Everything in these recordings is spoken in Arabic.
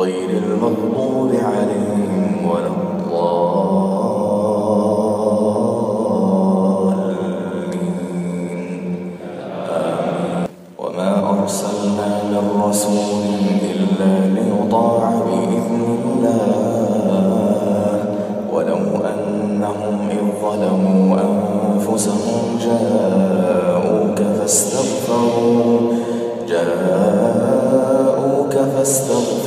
غير المغضوب عليهم ولا الضالين. آمين وما أرسلنا من رسول إلا ليطاع بإذن الله. ولو أنهم إذ ظلموا أنفسهم جاءوك فاستغفروا. جاءوك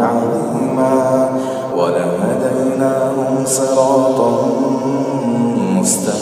عظيما ولهديناهم صراطا مستقيما.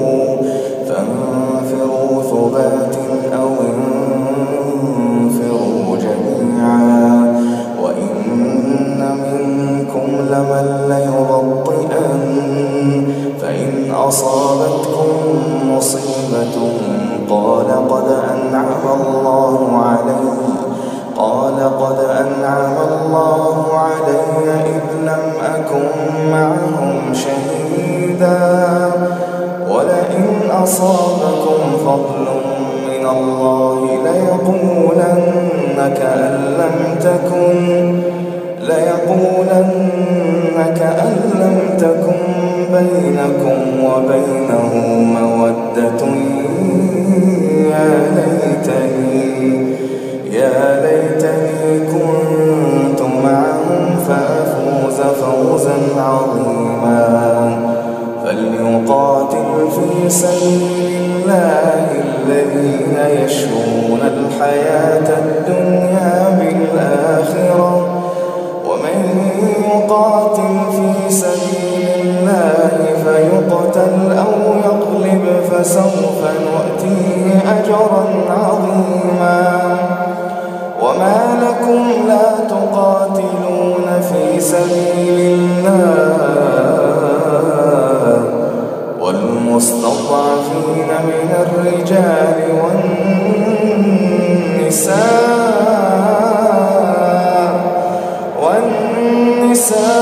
معهم شهيدا. ولئن أصابكم فضل من الله ليقولن كأن لم تكن ليقولن كأن لم تكن بينكم وبينه مودة. يا ليتني فسوف نؤتيه أجرا عظيما. وما لكم لا تقاتلون في سبيل الله والمستضعفين من الرجال والنساء والنساء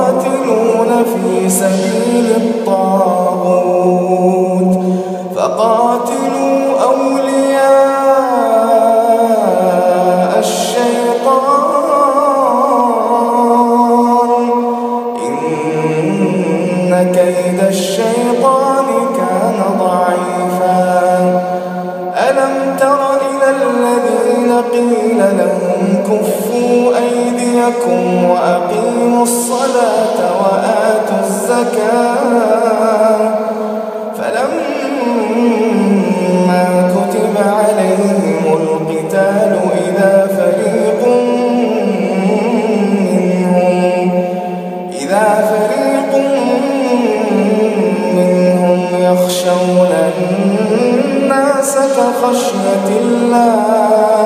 في سبيل الطاغوت فقاتلوا أولياء الشيطان. إن كيد الشيطان كان ضعيفا. ألم تر إلى الذين قيل لهم كفوا أيديكم وأقيموا الصلاة وآتوا الزكاة. فلما كتب عليهم القتال إذا فريق منهم إذا فريق منهم يخشون الناس كخشية الله.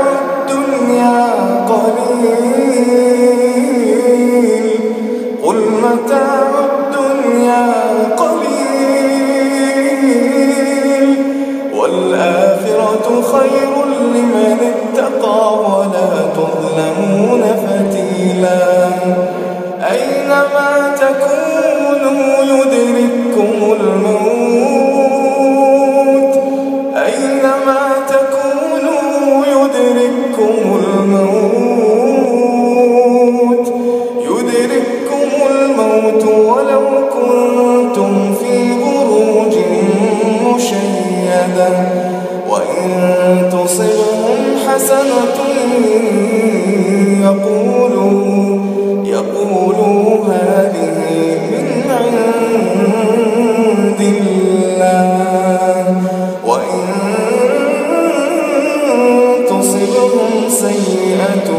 قليل. قل متاع الدنيا قليل. والآخرة خير لمن اتقى ولا تظلمون فتيلا. أينما تكونوا يدرككم الموت مشيدة وإن تصبهم حسنة يقولوا يقولوا هذه من عند الله. وإن تصبهم سيئة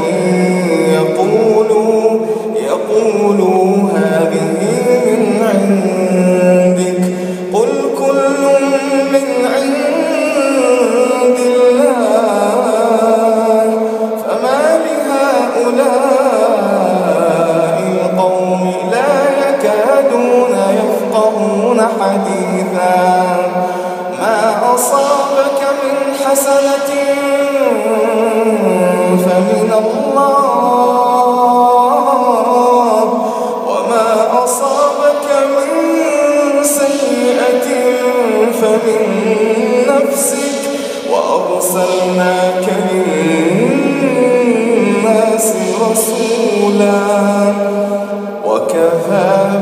يقولوا يقولوا فمن الله وما أصابك من سيئة فمن نفسك وأرسلناك للناس رسولا وكفى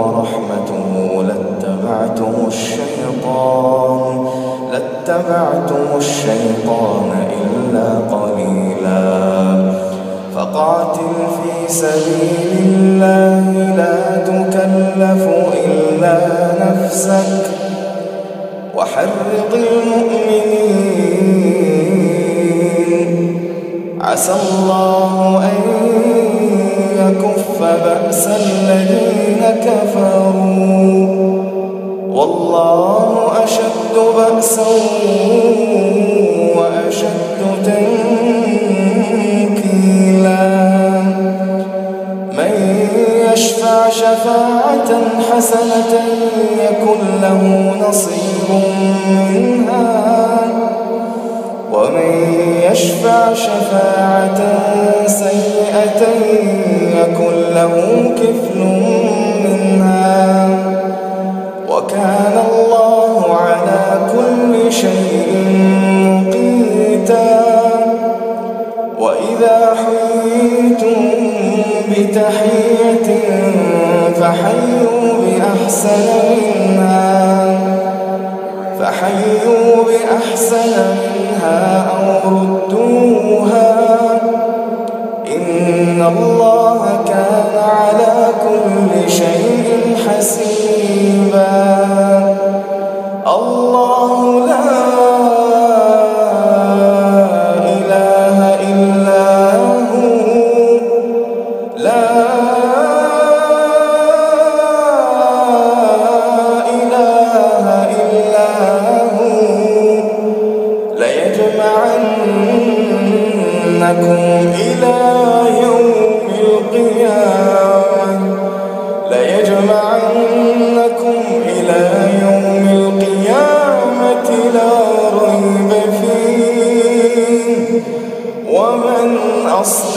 ورحمته لاتبعتم الشيطان لاتبعتم الشيطان إلا قليلا. فقاتل في سبيل الله لا تكلف إلا نفسك. وحرق المؤمنين. عسى الله أن بأس الذين كفروا. والله أشد بأسا وأشد تنكيلا. من يشفع شفاعة حسنة يكن له نصيب منها. ومن يشفع شفاعة سيئة يكن له